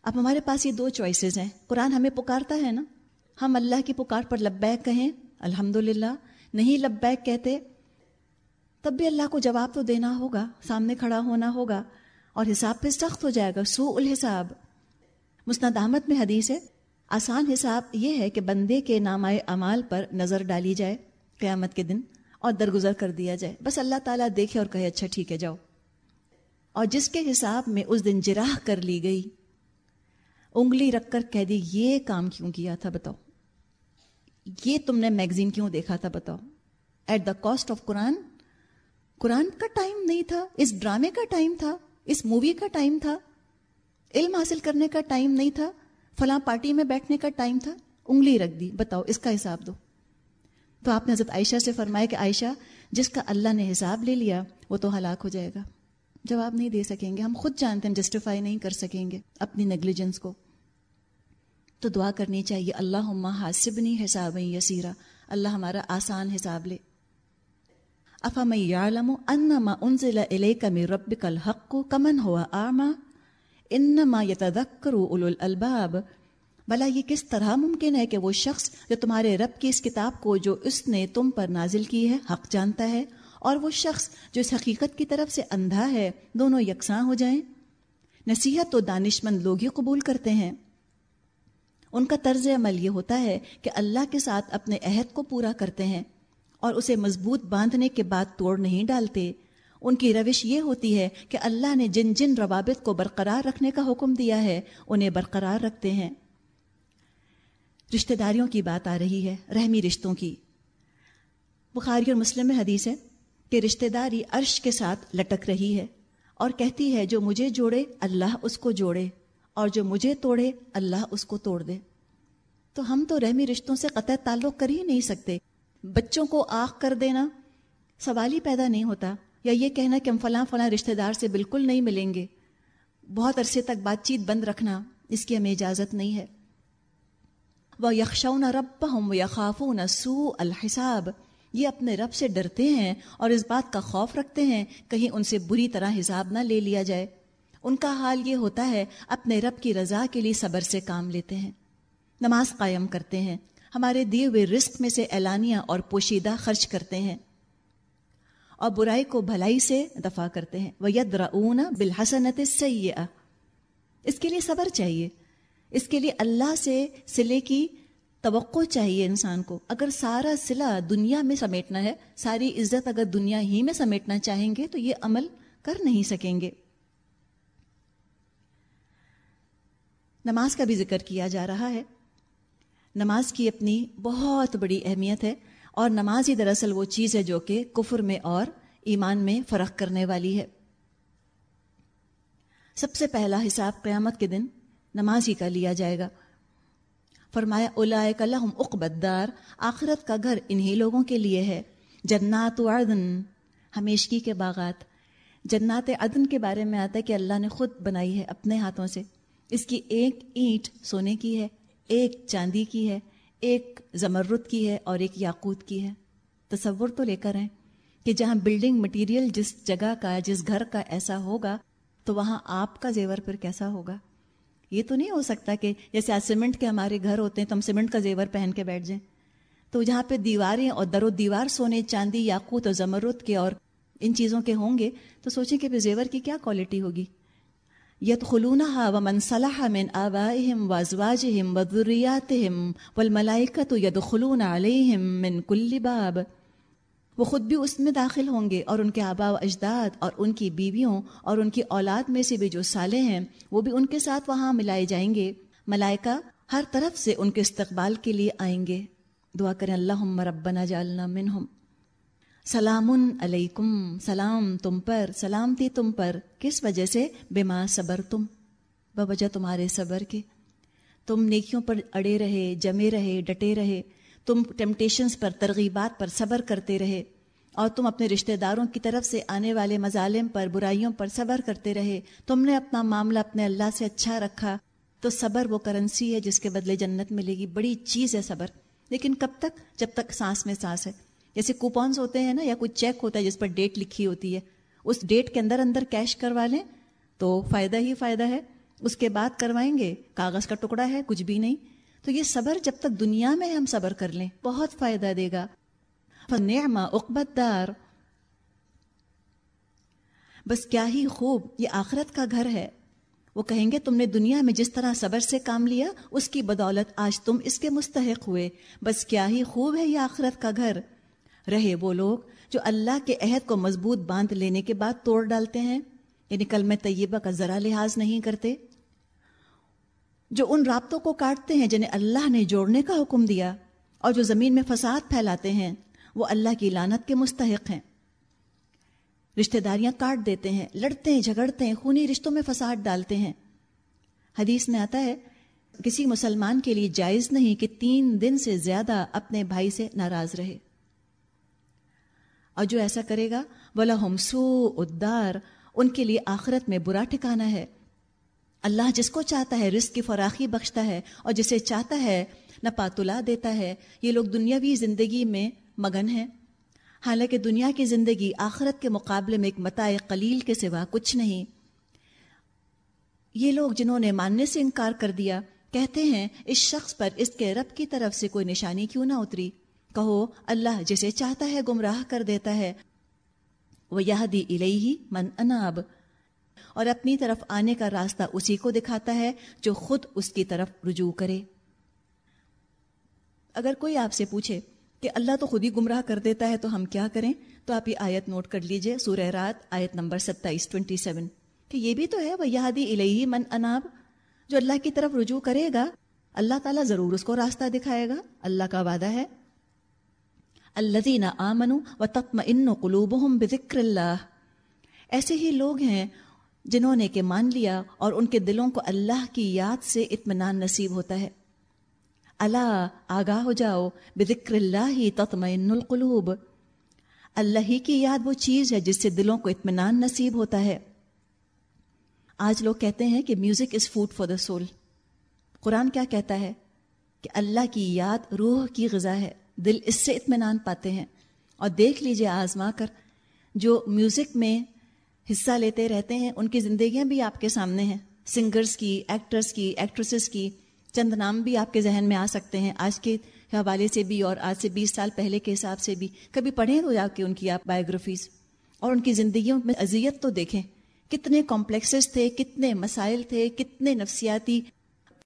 اب ہمارے پاس یہ دو چوائسیز ہیں۔ قرآن ہمیں پکارتا ہے نا۔ ہم اللہ کی پکار پر لبیک کہیں الحمد نہیں لبیک کہتے تب بھی اللہ کو جواب تو دینا ہوگا، سامنے کھڑا ہونا ہوگا اور حساب پہ سخت ہو جائے گا سو الحساب۔ مسند احمد میں حدیث ہے، آسان حساب یہ ہے کہ بندے کے نامائے امال پر نظر ڈالی جائے، قیامت کے دن اور درگزر کر دیا جائے۔ بس اللہ تعالیٰ دیکھے اور کہے اچھا ٹھیک ہے، جاؤ۔ اور جس کے حساب میں اس دن جراح کر لی گئی، انگلی رکھ کر کہہ دی، یہ کام کیوں کیا تھا بتاؤ؟ یہ تم نے میگزین کیوں دیکھا تھا بتاؤ؟ ایٹ دا کاسٹ آف قرآن قرآن کا ٹائم نہیں تھا، اس ڈرامے کا ٹائم تھا، اس مووی کا ٹائم تھا، علم حاصل کرنے کا ٹائم نہیں تھا، فلاں پارٹی میں بیٹھنے کا ٹائم تھا، انگلی رکھ دی، بتاؤ اس کا حساب دو۔ تو آپ نے حضرت عائشہ سے فرمایا کہ عائشہ، جس کا اللہ نے حساب لے لیا، وہ تو ہلاک ہو جائے گا۔ جواب نہیں دے سکیں گے، ہم خود جانتے ہیں جسٹیفائی نہیں کر سکیں گے اپنی نیگلیجنس کو۔ تو دعا کرنی چاہیے اللہ حاسبنی حساب یسیرا، اللہ ہمارا آسان حساب لے۔ افام یعلم انما انزل الیک من ربک الحق کمن ہوا آما انما یتذکر اولو الالباب بھلا یہ کس طرح ممکن ہے کہ وہ شخص جو تمہارے رب کی اس کتاب کو جو اس نے تم پر نازل کی ہے، حق جانتا ہے، اور وہ شخص جو اس حقیقت کی طرف سے اندھا ہے، دونوں یکساں ہو جائیں؟ نصیحت تو دانش مند لوگ ہی قبول کرتے ہیں۔ ان کا طرز عمل یہ ہوتا ہے کہ اللہ کے ساتھ اپنے عہد کو پورا کرتے ہیں۔ اور اسے مضبوط باندھنے کے بعد توڑ نہیں ڈالتے۔ ان کی روش یہ ہوتی ہے کہ اللہ نے جن جن روابط کو برقرار رکھنے کا حکم دیا ہے، انہیں برقرار رکھتے ہیں۔ رشتہ داریوں کی بات آ رہی ہے، رحمی رشتوں کی۔ بخاری اور مسلم میں حدیث ہے کہ رشتہ داری عرش کے ساتھ لٹک رہی ہے اور کہتی ہے، جو مجھے جوڑے، اللہ اس کو جوڑے، اور جو مجھے توڑے، اللہ اس کو توڑ دے۔ تو ہم تو رحمی رشتوں سے قطع تعلق کر ہی نہیں سکتے۔ بچوں کو آخ کر دینا سوال ہی پیدا نہیں ہوتا یا یہ کہنا کہ ہم فلاں فلاں رشتہ دار سے بالکل نہیں ملیں گے۔ بہت عرصے تک بات چیت بند رکھنا اس کی ہمیں اجازت نہیں ہے۔ وہ یکشون رب ہوں یا خافون سو الحساب۔ یہ اپنے رب سے ڈرتے ہیں اور اس بات کا خوف رکھتے ہیں، کہیں ان سے بری طرح حساب نہ لے لیا جائے۔ ان کا حال یہ ہوتا ہے، اپنے رب کی رضا کے لیے صبر سے کام لیتے ہیں۔ نماز قائم کرتے ہیں۔ ہمارے دیے ہوئے رزق میں سے اعلانیہ اور پوشیدہ خرچ کرتے ہیں۔ اور برائی کو بھلائی سے دفاع کرتے ہیں۔ وہ ید رعون بالحسنت سیاح اس کے لیے صبر چاہیے۔ اس کے لیے اللہ سے سلے کی توقع چاہیے انسان کو۔ اگر سارا سلا دنیا میں سمیٹنا ہے، ساری عزت اگر دنیا ہی میں سمیٹنا چاہیں گے، تو یہ عمل کر نہیں سکیں گے۔ نماز کا بھی ذکر کیا جا رہا ہے۔ نماز کی اپنی بہت بڑی اہمیت ہے اور نماز ہی دراصل وہ چیز ہے جو کہ کفر میں اور ایمان میں فرق کرنے والی ہے۔ سب سے پہلا حساب قیامت کے دن نماز ہی کا لیا جائے گا۔ فرمایا، اولائک لہم اقبدار آخرت کا گھر انہی لوگوں کے لیے ہے۔ جنات عدن، ہمیشگی کے باغات۔ جنات عدن کے بارے میں آتا ہے کہ اللہ نے خود بنائی ہے اپنے ہاتھوں سے۔ اس کی ایک اینٹ سونے کی ہے۔ ایک چاندی کی ہے، ایک زمرد کی ہے اور ایک یاقوت کی ہے۔ تصور تو لے کر ہیں کہ جہاں بلڈنگ مٹیریل جس جگہ کا، جس گھر کا ایسا ہوگا، تو وہاں آپ کا زیور پھر کیسا ہوگا؟ یہ تو نہیں ہو سکتا کہ جیسے آج سیمنٹ کے ہمارے گھر ہوتے ہیں تو ہم سیمنٹ کا زیور پہن کے بیٹھ جائیں۔ تو جہاں پہ دیواریں اور در و دیوار سونے، چاندی، یاقوت اور زمرد کے اور ان چیزوں کے ہوں گے، تو سوچیں کہ پھر زیور کی کیا کوالٹی ہوگی؟ یت خلون و منصلاح من آبائہم وازواجہم وذریاتہم والملائکت ید خلون علیہم من کل باب. وہ خود بھی اس میں داخل ہوں گے اور ان کے آبا و اجداد اور ان کی بیویوں اور ان کی اولاد میں سے بھی جو سالے ہیں، وہ بھی ان کے ساتھ وہاں ملائے جائیں گے۔ ملائکہ ہر طرف سے ان کے استقبال کے لیے آئیں گے۔ دعا کریں اللہ ربنا جالنا منہم۔ سلام علیکم، سلام تم پر سلامتی تم پر، کس وجہ سے؟ بیما صبر تم بوجہ تمہارے صبر کے۔ تم نیکیوں پر اڑے رہے، جمے رہے، ڈٹے رہے۔ تم ٹیمپٹیشنس پر، ترغیبات پر صبر کرتے رہے۔ اور تم اپنے رشتہ داروں کی طرف سے آنے والے مظالم پر، برائیوں پر صبر کرتے رہے۔ تم نے اپنا معاملہ اپنے اللہ سے اچھا رکھا۔ تو صبر وہ کرنسی ہے جس کے بدلے جنت ملے گی۔ بڑی چیز ہے صبر۔ لیکن کب تک؟ جب تک سانس میں سانس ہے۔ جیسے کوپونس ہوتے ہیں نا، یا کوئی چیک ہوتا ہے جس پر ڈیٹ لکھی ہوتی ہے، اس ڈیٹ کے اندر اندر کیش کروا لیں تو فائدہ ہی فائدہ ہے۔ اس کے بعد کروائیں گے، کاغذ کا ٹکڑا ہے، کچھ بھی نہیں۔ تو یہ صبر جب تک دنیا میں ہم صبر کر لیں، بہت فائدہ دے گا۔ اقبت دار۔ بس کیا ہی خوب، یہ آخرت کا گھر ہے۔ وہ کہیں گے، تم نے دنیا میں جس طرح صبر سے کام لیا، اس کی بدولت آج تم اس کے مستحق ہوئے۔ بس کیا ہی خوب ہے یہ آخرت کا گھر۔ رہے وہ لوگ جو اللہ کے عہد کو مضبوط باندھ لینے کے بعد توڑ ڈالتے ہیں یعنی کل میں طیبہ کا ذرا لحاظ نہیں کرتے۔ جو ان رابطوں کو کاٹتے ہیں جنہیں اللہ نے جوڑنے کا حکم دیا اور جو زمین میں فساد پھیلاتے ہیں، وہ اللہ کی لانت کے مستحق ہیں۔ رشتہ داریاں کاٹ دیتے ہیں، لڑتے ہیں، جھگڑتے ہیں، خونی رشتوں میں فساد ڈالتے ہیں۔ حدیث میں آتا ہے، کسی مسلمان کے لیے جائز نہیں کہ تین دن سے زیادہ اپنے بھائی سے ناراض رہے۔ اور جو ایسا کرے گا بولا ہمسو ادار ان کے لیے آخرت میں برا ٹھکانا ہے۔ اللہ جس کو چاہتا ہے، رزق کی فراخی بخشتا ہے، اور جسے چاہتا ہے نہ پاتلا دیتا ہے۔ یہ لوگ دنیاوی زندگی میں مگن ہیں۔ حالانکہ دنیا کی زندگی آخرت کے مقابلے میں ایک متاع قلیل کے سوا کچھ نہیں۔ یہ لوگ جنہوں نے ماننے سے انکار کر دیا، کہتے ہیں، اس شخص پر اس کے رب کی طرف سے کوئی نشانی کیوں نہ اتری؟ کہو، اللہ جسے چاہتا ہے گمراہ کر دیتا ہے۔ وہ یادی الہی من اناب اور اپنی طرف آنے کا راستہ اسی کو دکھاتا ہے جو خود اس کی طرف رجوع کرے۔ اگر کوئی آپ سے پوچھے کہ اللہ تو خود ہی گمراہ کر دیتا ہے تو ہم کیا کریں؟ تو آپ یہ آیت نوٹ کر لیجیے، سورہ رات آیت نمبر ستائیس، ٹوینٹی سیون۔ کہ یہ بھی تو ہے وہ یادی الہی من اناب جو اللہ کی طرف رجوع کرے گا، اللہ تعالیٰ ضرور اس کو راستہ دکھائے گا۔ اللہ کا وعدہ ہے اللہ آمن و تتم ان بذکر اللہ۔ ایسے ہی لوگ ہیں جنہوں نے کہ مان لیا اور ان کے دلوں کو اللہ کی یاد سے اطمینان نصیب ہوتا ہے۔ اللہ آگاہ ہو جاؤ، بذکر اللہ ہی تطمئن القلوب۔ اللہ ہی کی یاد وہ چیز ہے جس سے دلوں کو اطمینان نصیب ہوتا ہے۔ آج لوگ کہتے ہیں کہ music is food for the soul قرآن کیا کہتا ہے؟ کہ اللہ کی یاد روح کی غذا ہے۔ دل اس سے اطمینان پاتے ہیں۔ اور دیکھ لیجیے آزما کر، جو میوزک میں حصہ لیتے رہتے ہیں، ان کی زندگیاں بھی آپ کے سامنے ہیں۔ سنگرز کی، ایکٹرز کی، ایکٹریسز کی چند نام بھی آپ کے ذہن میں آ سکتے ہیں۔ آج کے حوالے سے بھی اور آج سے بیس سال پہلے کے حساب سے بھی۔ کبھی پڑھیں تو جا کے ان کی آپ بایوگرافیز اور ان کی زندگیوں میں اذیت تو دیکھیں۔ کتنے کمپلیکسز تھے، کتنے مسائل تھے، کتنے نفسیاتی